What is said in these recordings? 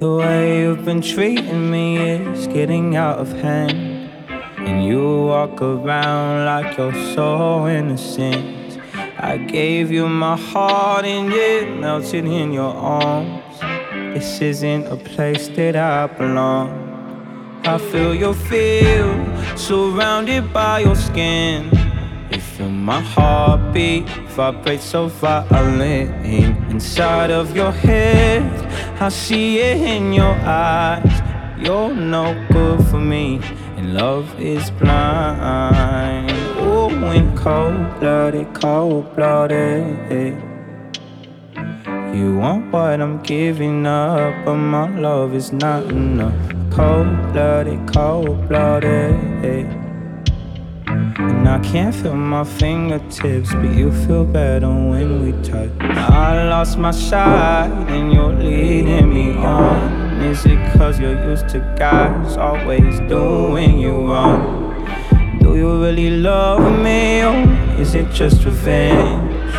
The way you've been treating me is getting out of hand. And you walk around like you're so innocent. I gave you my heart and it melted in your arms. This isn't a place that I belong. I feel your feel surrounded by your skin. You feel my heartbeat vibrate so violent inside of your head. I see it in your eyes. You're no good for me, and love is blind. Oh, when cold blooded, cold blooded. You want what I'm giving up, but my love is not enough. Cold blooded, cold blooded. I can't feel my fingertips, but you feel better when we touch. I lost my sight, and you're leading me on. Is it cause you're used to guys always doing you wrong? Do you really love me, or is it just revenge?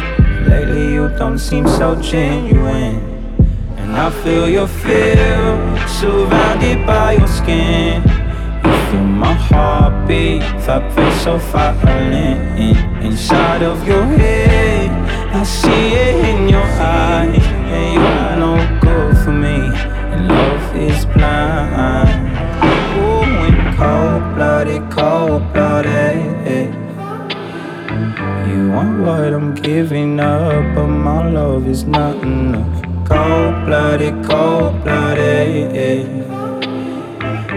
Lately, you don't seem so genuine. And I feel your fear surrounded by your skin heartbeat vibrate so violent in, inside of your head. I see it in your eyes, and you're no good for me, and love is blind. Ooh, when cold blooded, cold blooded. You want what I'm giving up, but my love is not enough. Cold blooded, cold blooded.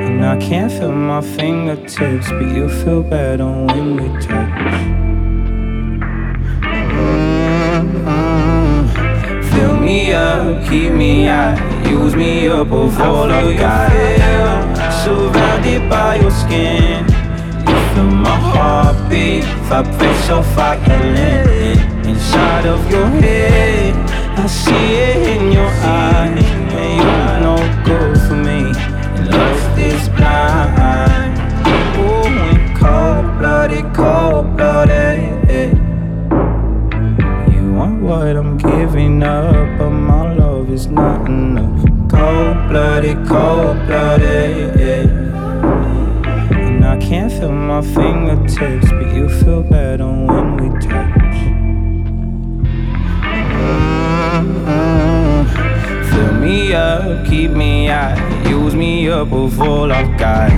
And I can't feel my fingertips, but you feel better when we touch. Mm-hmm. Fill me up, keep me out, use me up of all of fear. Surrounded by your skin, you feel my heartbeat, vibrate so violent inside of your head. I see it in your eyes, is not enough. Cold blooded, cold blooded. And I can't feel my fingertips, but you feel better when we touch. Mm-hmm. Fill me up, keep me out, use me up of all I've got.